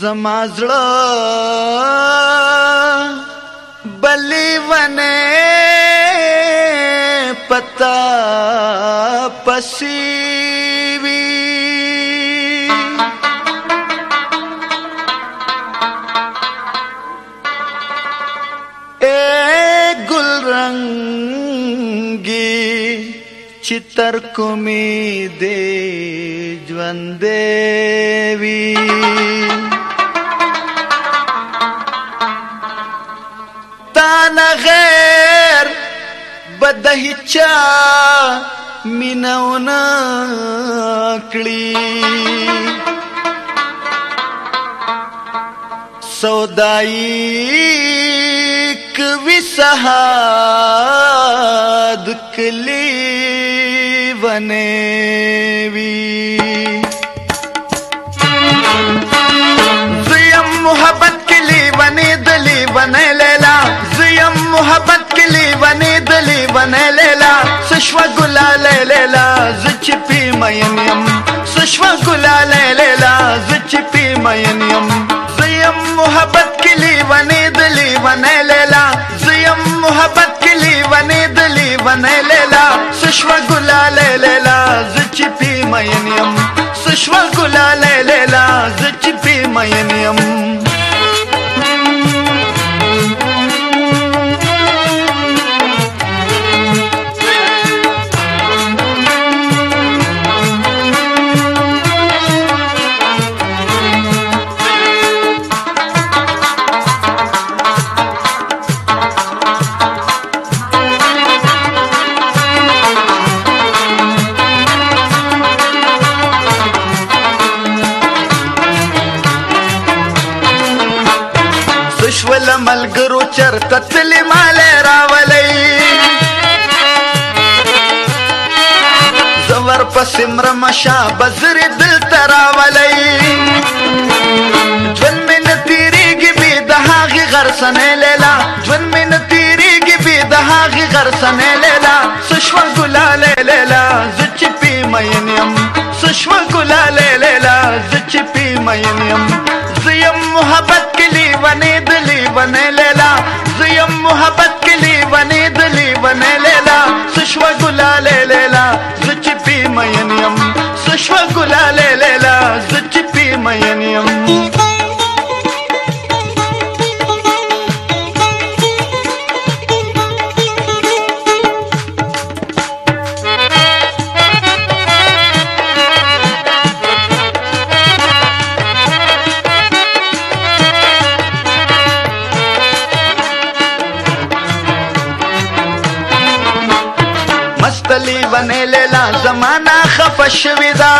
زما زړه بلی ونه پتا پسی وی اے گل رنگی چتر کومی دے ژوند وی نه غیر بد هیچا مینونه کړی سودای کوي سحاد کلی ونه وی زیم محبت کلی ونه دلی ونه محبت کې لیونې د لیونې لیلا سشوا ګلا لیلا زچ پی مین يم سشوا ګلا لیلا زچ پی مین يم زیم محبت کې لیونې د لیونې لیلا زیم محبت کې لیونې د لیونې لیلا سشوا ګلا لیلا لملګرو چرته تلې مالې راولې زور پسې مرم شا بزر دل تراولې ژوند مې نتیریږي به د هاغي غرسنې لیلا ژوند مې نتیریږي به د هاغي غرسنې لیلا سشوا ګلاله لیلا زچ پی مې نیم سشوا ګلاله لیلا زچ پی مې نیم زیم محبت کې ونې دلی ونې لیلا زیم محبت کلی ونې دلی ونې لیلا سشو ګلاله لیلا زچ پی مینیم سشو ګلاله لیلا زچ پی مینیم غلی بنې لیلا زمانہ خفش ودا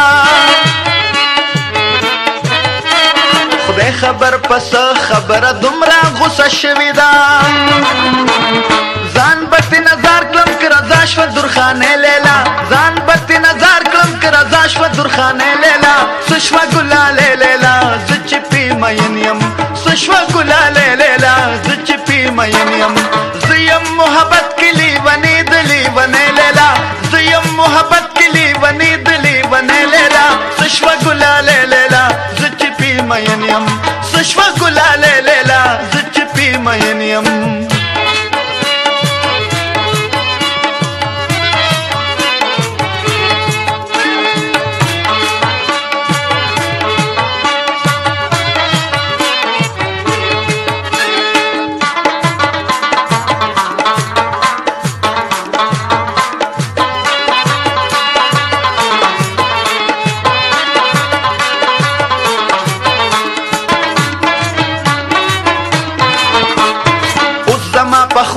خدای خبر پس خبره دومره غوسه شوې ده ځان بتی نظر کلم که رضا شوه درخانې لیلا ځان بتی نظر کلم که رضا شوه درخانې لیلا څه شوه ګلالې لیلا زه چې پې مین یم څه شوه ګلالې لیلا زه چې پې مین یم زه یم محبت کې मोहब्बत किली वनी दिली वने लेला गुला ले लेला जुच्ची मयनियम मयनियम गुला ले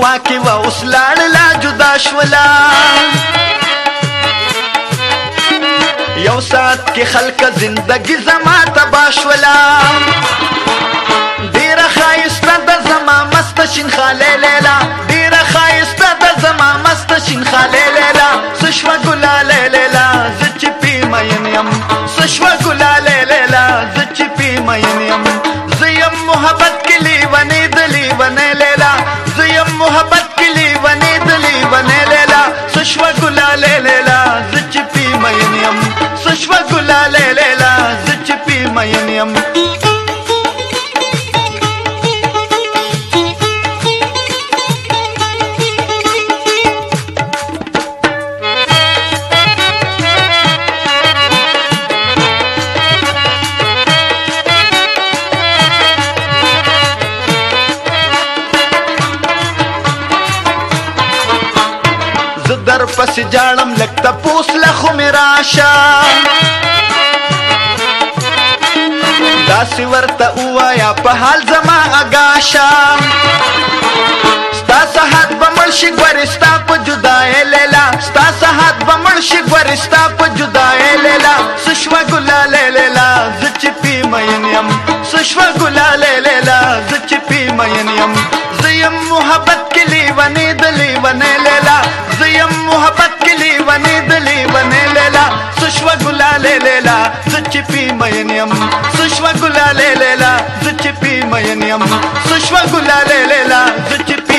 خوا کې و اوس لاړ لا جدا شولا یو سات کې خلک زندگی زما تبا شولا ډیر خایسته د زما مست شین خاله لیلا ډیر خایسته د ور پس جاړم لکتا پوس لخو میراشا داسې ورته وایا په حال زما اگاشا ستا صحت به مړ شي ګورې ستا په جدای لیلا ستا صحت به مړ شي ګورې ستا په جدای لیلا سشوه ګلاله لیلا زه چې پی مین یم سشوه ګلاله لیلا زه چې پی مین یم زه یم محبت کې لیونې د لیونې لیلا मोहब्बत के लिए वने दिली वने लेला सुश्व गुला ले लेला सुचिपी मयनियम सुश्व गुला ले लेला सुचिपी मयनियम सुश्व गुला ले लेला सुचिपी